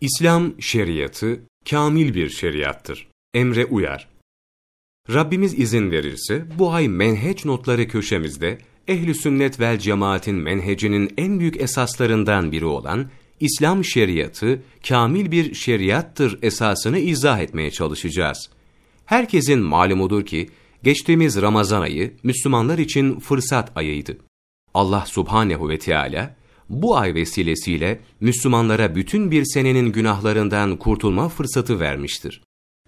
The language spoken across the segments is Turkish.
İslam şeriatı kamil bir şeriattır. Emre uyar. Rabbimiz izin verirse bu ay menheç notları köşemizde ehli sünnet vel cemaatin menhecinin en büyük esaslarından biri olan İslam şeriatı kamil bir şeriattır esasını izah etmeye çalışacağız. Herkesin malumudur ki geçtiğimiz Ramazan ayı Müslümanlar için fırsat ayıydı. Allah subhanehu ve Teala bu ay vesilesiyle Müslümanlara bütün bir senenin günahlarından kurtulma fırsatı vermiştir.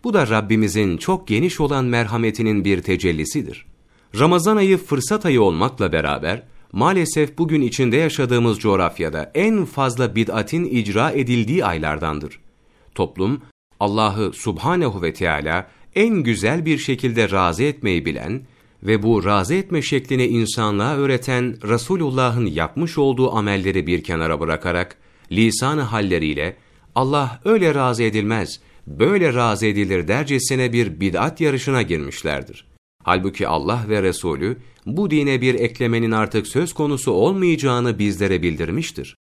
Bu da Rabbimizin çok geniş olan merhametinin bir tecellisidir. Ramazan ayı fırsat ayı olmakla beraber, maalesef bugün içinde yaşadığımız coğrafyada en fazla bid'atin icra edildiği aylardandır. Toplum, Allah'ı subhanehu ve Teala en güzel bir şekilde razı etmeyi bilen ve bu razı etme şeklini insanlığa öğreten Resulullah'ın yapmış olduğu amelleri bir kenara bırakarak, lisan-ı halleriyle, Allah öyle razı edilmez, böyle razı edilir dercesine bir bid'at yarışına girmişlerdir. Halbuki Allah ve Resulü bu dine bir eklemenin artık söz konusu olmayacağını bizlere bildirmiştir.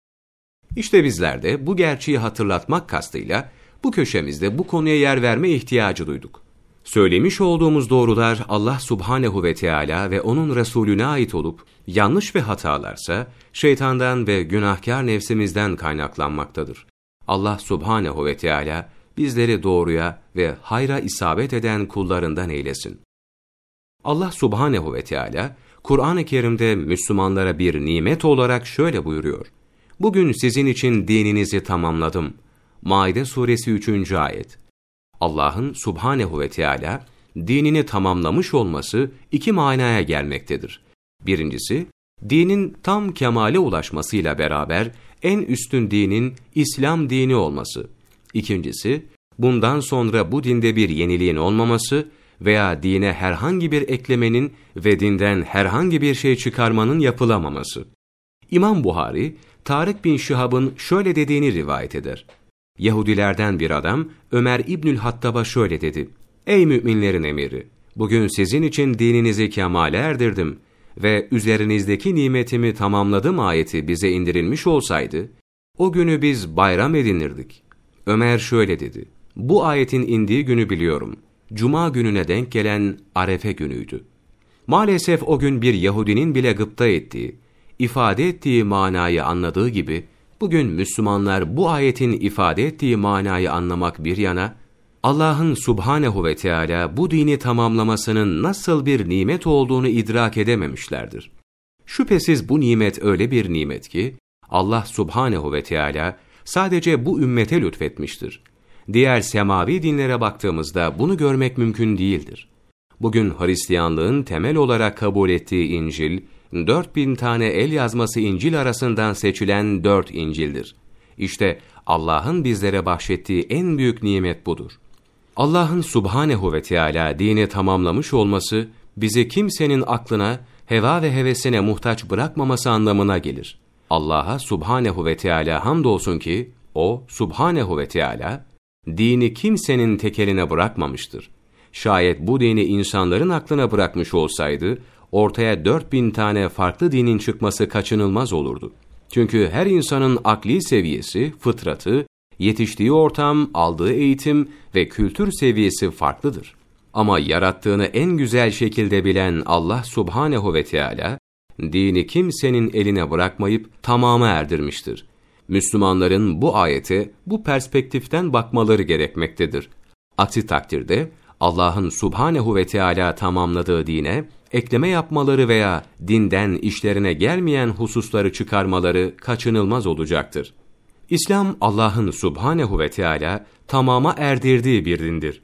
İşte bizler de bu gerçeği hatırlatmak kastıyla bu köşemizde bu konuya yer verme ihtiyacı duyduk. Söylemiş olduğumuz doğrular Allah subhanehu ve Teala ve onun Resulüne ait olup, yanlış ve hatalarsa şeytandan ve günahkar nefsimizden kaynaklanmaktadır. Allah subhanehu ve Teala bizleri doğruya ve hayra isabet eden kullarından eylesin. Allah subhanehu ve Teala Kur'an-ı Kerim'de Müslümanlara bir nimet olarak şöyle buyuruyor. Bugün sizin için dininizi tamamladım. Maide suresi 3. ayet. Allah'ın subhanehu ve Teala dinini tamamlamış olması iki manaya gelmektedir. Birincisi, dinin tam kemale ulaşmasıyla beraber en üstün dinin İslam dini olması. İkincisi, bundan sonra bu dinde bir yeniliğin olmaması veya dine herhangi bir eklemenin ve dinden herhangi bir şey çıkarmanın yapılamaması. İmam Buhari, Tarık bin Şihab'ın şöyle dediğini rivayet eder. Yahudilerden bir adam Ömer İbnül Hattab'a şöyle dedi. Ey müminlerin emiri! Bugün sizin için dininizi kemale erdirdim ve üzerinizdeki nimetimi tamamladım ayeti bize indirilmiş olsaydı, o günü biz bayram edinirdik. Ömer şöyle dedi. Bu ayetin indiği günü biliyorum. Cuma gününe denk gelen Arefe günüydü. Maalesef o gün bir Yahudinin bile gıpta ettiği, ifade ettiği manayı anladığı gibi, Bugün Müslümanlar bu ayetin ifade ettiği manayı anlamak bir yana, Allah'ın subhanehu ve Teala bu dini tamamlamasının nasıl bir nimet olduğunu idrak edememişlerdir. Şüphesiz bu nimet öyle bir nimet ki, Allah subhanehu ve Teala sadece bu ümmete lütfetmiştir. Diğer semavi dinlere baktığımızda bunu görmek mümkün değildir. Bugün Hristiyanlığın temel olarak kabul ettiği İncil, 4000 tane el yazması İncil arasından seçilen dört İncil'dir. İşte Allah'ın bizlere bahşettiği en büyük nimet budur. Allah'ın subhanehu ve Teala dini tamamlamış olması, bizi kimsenin aklına, heva ve hevesine muhtaç bırakmaması anlamına gelir. Allah'a subhanehu ve Teala hamdolsun ki, O, subhanehu ve Teala, dini kimsenin tekeline bırakmamıştır. Şayet bu dini insanların aklına bırakmış olsaydı, ortaya 4000 tane farklı dinin çıkması kaçınılmaz olurdu. Çünkü her insanın akli seviyesi, fıtratı, yetiştiği ortam, aldığı eğitim ve kültür seviyesi farklıdır. Ama yarattığını en güzel şekilde bilen Allah subhanehu ve Teala, dini kimsenin eline bırakmayıp tamama erdirmiştir. Müslümanların bu ayete bu perspektiften bakmaları gerekmektedir. Aksi takdirde Allah'ın subhanehu ve Teala tamamladığı dine ekleme yapmaları veya dinden işlerine gelmeyen hususları çıkarmaları kaçınılmaz olacaktır. İslam Allah'ın subhanehu ve Teala tamama erdirdiği bir dindir.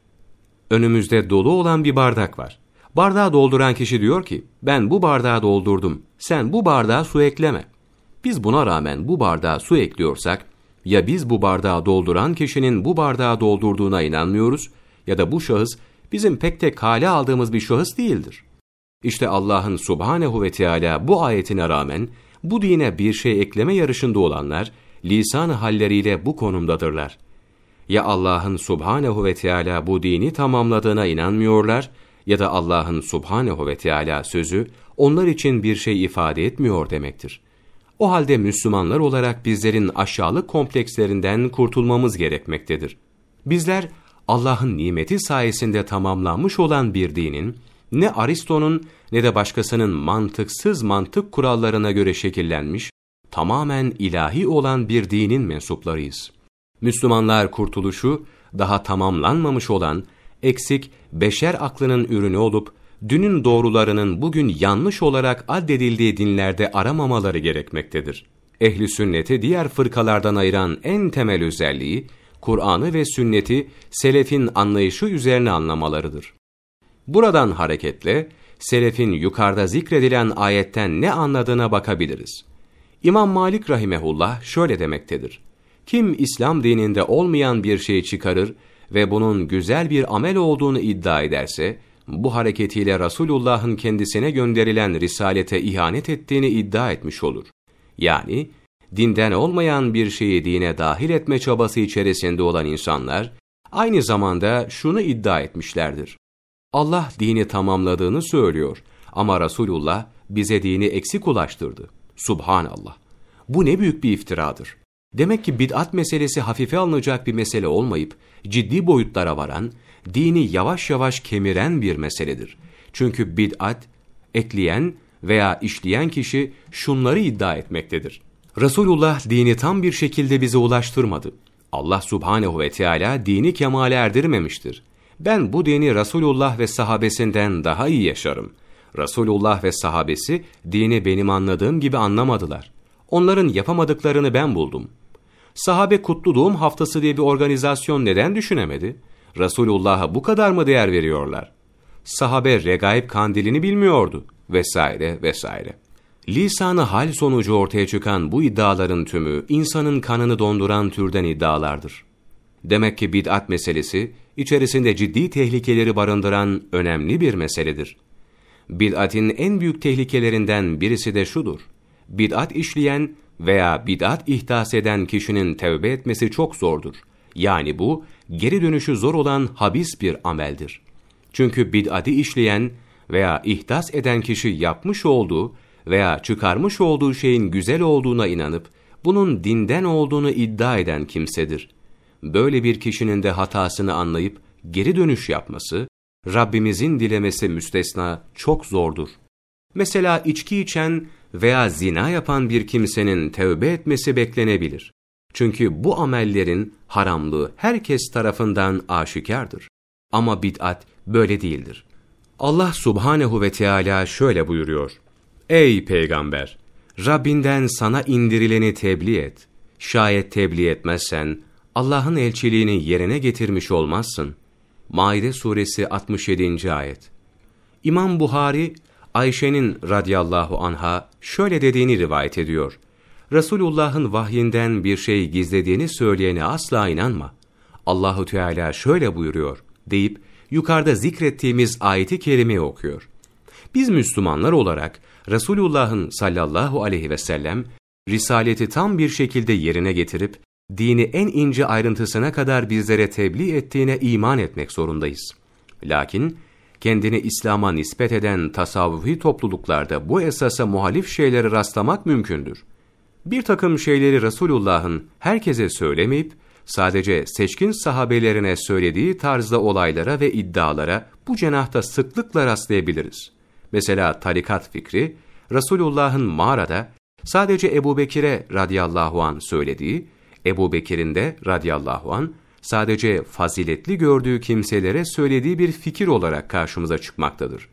Önümüzde dolu olan bir bardak var. Bardağı dolduran kişi diyor ki, ben bu bardağı doldurdum, sen bu bardağa su ekleme. Biz buna rağmen bu bardağa su ekliyorsak, ya biz bu bardağı dolduran kişinin bu bardağı doldurduğuna inanmıyoruz, ya da bu şahıs bizim pek de kale aldığımız bir şahıs değildir. İşte Allah'ın subhanehu ve Teala bu ayetine rağmen bu dine bir şey ekleme yarışında olanlar lisan halleriyle bu konumdadırlar. Ya Allah'ın subhanehu ve Teala bu dini tamamladığına inanmıyorlar ya da Allah'ın subhanehu ve Teala sözü onlar için bir şey ifade etmiyor demektir. O halde Müslümanlar olarak bizlerin aşağılık komplekslerinden kurtulmamız gerekmektedir. Bizler Allah'ın nimeti sayesinde tamamlanmış olan bir dinin, ne Aristo'nun ne de başkasının mantıksız mantık kurallarına göre şekillenmiş, tamamen ilahi olan bir dinin mensuplarıyız. Müslümanlar kurtuluşu, daha tamamlanmamış olan, eksik, beşer aklının ürünü olup, dünün doğrularının bugün yanlış olarak addedildiği dinlerde aramamaları gerekmektedir. Ehli sünneti diğer fırkalardan ayıran en temel özelliği, Kur'an'ı ve sünneti selefin anlayışı üzerine anlamalarıdır. Buradan hareketle, selefin yukarıda zikredilen ayetten ne anladığına bakabiliriz. İmam Malik rahimehullah şöyle demektedir. Kim İslam dininde olmayan bir şey çıkarır ve bunun güzel bir amel olduğunu iddia ederse, bu hareketiyle Resulullah'ın kendisine gönderilen risalete ihanet ettiğini iddia etmiş olur. Yani, dinden olmayan bir şeyi dine dahil etme çabası içerisinde olan insanlar, aynı zamanda şunu iddia etmişlerdir. Allah dini tamamladığını söylüyor ama Resulullah bize dini eksik ulaştırdı. Subhanallah. Bu ne büyük bir iftiradır. Demek ki bid'at meselesi hafife alınacak bir mesele olmayıp, ciddi boyutlara varan, dini yavaş yavaş kemiren bir meseledir. Çünkü bid'at, ekleyen veya işleyen kişi şunları iddia etmektedir. Resulullah dini tam bir şekilde bize ulaştırmadı. Allah subhanehu ve Teala dini kemale erdirmemiştir. Ben bu dini Resulullah ve sahabesinden daha iyi yaşarım. Resulullah ve sahabesi dini benim anladığım gibi anlamadılar. Onların yapamadıklarını ben buldum. Sahabe Kutlu Doğum Haftası diye bir organizasyon neden düşünemedi? Resulullah'a bu kadar mı değer veriyorlar? Sahabe regaib kandilini bilmiyordu vesaire vesaire. Lisanı hal sonucu ortaya çıkan bu iddiaların tümü insanın kanını donduran türden iddialardır. Demek ki bid'at meselesi içerisinde ciddi tehlikeleri barındıran önemli bir meseledir. Bid'atin en büyük tehlikelerinden birisi de şudur. Bid'at işleyen veya bid'at ihdas eden kişinin tevbe etmesi çok zordur. Yani bu geri dönüşü zor olan habis bir ameldir. Çünkü bid'ati işleyen veya ihdas eden kişi yapmış olduğu veya çıkarmış olduğu şeyin güzel olduğuna inanıp bunun dinden olduğunu iddia eden kimsedir. Böyle bir kişinin de hatasını anlayıp geri dönüş yapması, Rabbimizin dilemesi müstesna çok zordur. Mesela içki içen veya zina yapan bir kimsenin tevbe etmesi beklenebilir. Çünkü bu amellerin haramlığı herkes tarafından aşikardır. Ama bid'at böyle değildir. Allah subhanehu ve Teala şöyle buyuruyor. Ey peygamber! Rabbinden sana indirileni tebliğ et. Şayet tebliğ etmezsen, Allah'ın elçiliğini yerine getirmiş olmazsın. Maide suresi 67. ayet. İmam Buhari, Ayşe'nin radıyallahu anha şöyle dediğini rivayet ediyor. Resulullah'ın vahyinden bir şey gizlediğini söyleyene asla inanma. Allahu Teala şöyle buyuruyor deyip yukarıda zikrettiğimiz ayeti kerimeyi okuyor. Biz Müslümanlar olarak Resulullah'ın sallallahu aleyhi ve sellem risaleti tam bir şekilde yerine getirip dini en ince ayrıntısına kadar bizlere tebliğ ettiğine iman etmek zorundayız. Lakin kendini İslam'a nispet eden tasavvufi topluluklarda bu esasa muhalif şeyleri rastlamak mümkündür. Bir takım şeyleri Resulullah'ın herkese söylemeyip, sadece seçkin sahabelerine söylediği tarzda olaylara ve iddialara bu cenahta sıklıkla rastlayabiliriz. Mesela tarikat fikri, Resulullah'ın mağarada sadece Ebu Bekir'e radıyallahu an söylediği, Ebu Bekir'in de radıyallahu an sadece faziletli gördüğü kimselere söylediği bir fikir olarak karşımıza çıkmaktadır.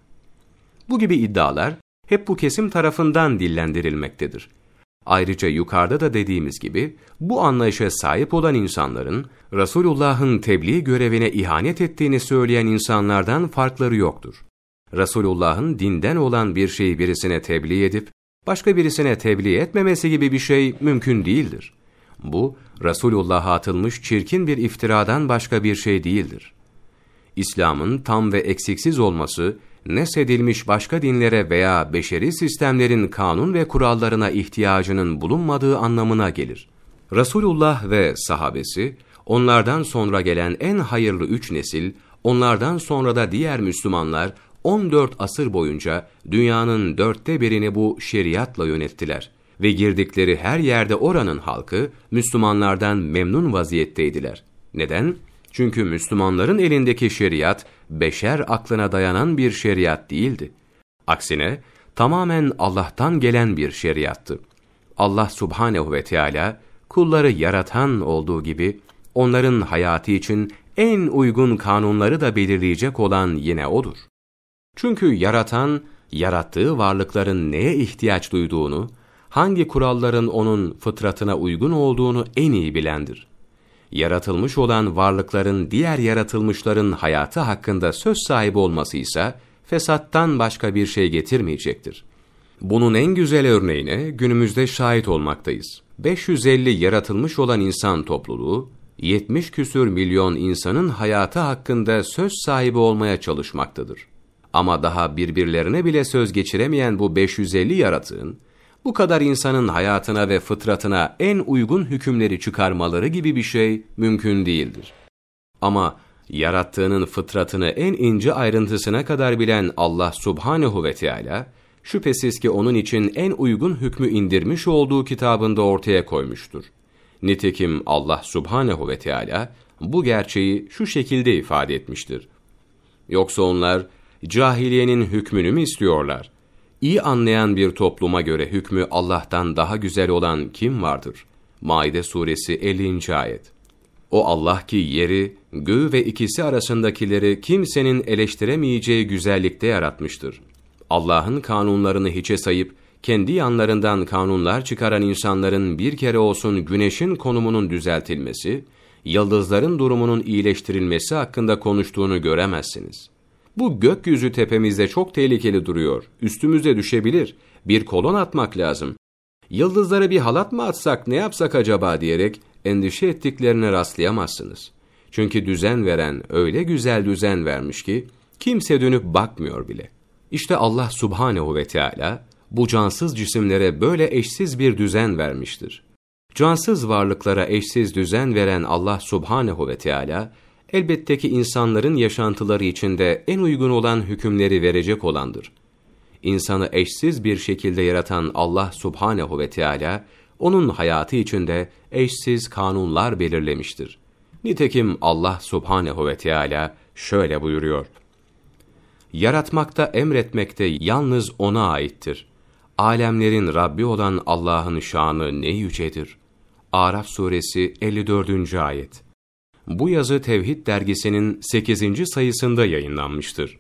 Bu gibi iddialar hep bu kesim tarafından dillendirilmektedir. Ayrıca yukarıda da dediğimiz gibi bu anlayışa sahip olan insanların Resulullah'ın tebliğ görevine ihanet ettiğini söyleyen insanlardan farkları yoktur. Resulullah'ın dinden olan bir şeyi birisine tebliğ edip başka birisine tebliğ etmemesi gibi bir şey mümkün değildir. Bu, Resulullah'a atılmış çirkin bir iftiradan başka bir şey değildir. İslam'ın tam ve eksiksiz olması, nesedilmiş başka dinlere veya beşeri sistemlerin kanun ve kurallarına ihtiyacının bulunmadığı anlamına gelir. Resulullah ve sahabesi, onlardan sonra gelen en hayırlı üç nesil, onlardan sonra da diğer Müslümanlar 14 asır boyunca dünyanın dörtte birini bu şeriatla yönettiler ve girdikleri her yerde oranın halkı Müslümanlardan memnun vaziyetteydiler. Neden? Çünkü Müslümanların elindeki şeriat beşer aklına dayanan bir şeriat değildi. Aksine tamamen Allah'tan gelen bir şeriattı. Allah subhanehu ve Teala kulları yaratan olduğu gibi onların hayatı için en uygun kanunları da belirleyecek olan yine odur. Çünkü yaratan, yarattığı varlıkların neye ihtiyaç duyduğunu, hangi kuralların onun fıtratına uygun olduğunu en iyi bilendir. Yaratılmış olan varlıkların diğer yaratılmışların hayatı hakkında söz sahibi olması ise fesattan başka bir şey getirmeyecektir. Bunun en güzel örneğine günümüzde şahit olmaktayız. 550 yaratılmış olan insan topluluğu, 70 küsür milyon insanın hayatı hakkında söz sahibi olmaya çalışmaktadır. Ama daha birbirlerine bile söz geçiremeyen bu 550 yaratığın, bu kadar insanın hayatına ve fıtratına en uygun hükümleri çıkarmaları gibi bir şey mümkün değildir. Ama yarattığının fıtratını en ince ayrıntısına kadar bilen Allah subhanehu ve Teala, şüphesiz ki onun için en uygun hükmü indirmiş olduğu kitabında ortaya koymuştur. Nitekim Allah subhanehu ve Teala bu gerçeği şu şekilde ifade etmiştir. Yoksa onlar cahiliyenin hükmünü mü istiyorlar? İyi anlayan bir topluma göre hükmü Allah'tan daha güzel olan kim vardır? Maide suresi 50. ayet. O Allah ki yeri, göğü ve ikisi arasındakileri kimsenin eleştiremeyeceği güzellikte yaratmıştır. Allah'ın kanunlarını hiçe sayıp, kendi yanlarından kanunlar çıkaran insanların bir kere olsun güneşin konumunun düzeltilmesi, yıldızların durumunun iyileştirilmesi hakkında konuştuğunu göremezsiniz. Bu gökyüzü tepemizde çok tehlikeli duruyor, üstümüze düşebilir, bir kolon atmak lazım. Yıldızlara bir halat mı atsak ne yapsak acaba diyerek endişe ettiklerine rastlayamazsınız. Çünkü düzen veren öyle güzel düzen vermiş ki, kimse dönüp bakmıyor bile. İşte Allah subhanehu ve Teala bu cansız cisimlere böyle eşsiz bir düzen vermiştir. Cansız varlıklara eşsiz düzen veren Allah subhanehu ve Teala, elbette ki insanların yaşantıları içinde en uygun olan hükümleri verecek olandır. İnsanı eşsiz bir şekilde yaratan Allah subhanehu ve Teala, onun hayatı içinde eşsiz kanunlar belirlemiştir. Nitekim Allah subhanehu ve Teala şöyle buyuruyor. Yaratmakta, emretmekte yalnız O'na aittir. Alemlerin Rabbi olan Allah'ın şanı ne yücedir. Araf suresi 54. ayet. Bu yazı Tevhid dergisinin 8. sayısında yayınlanmıştır.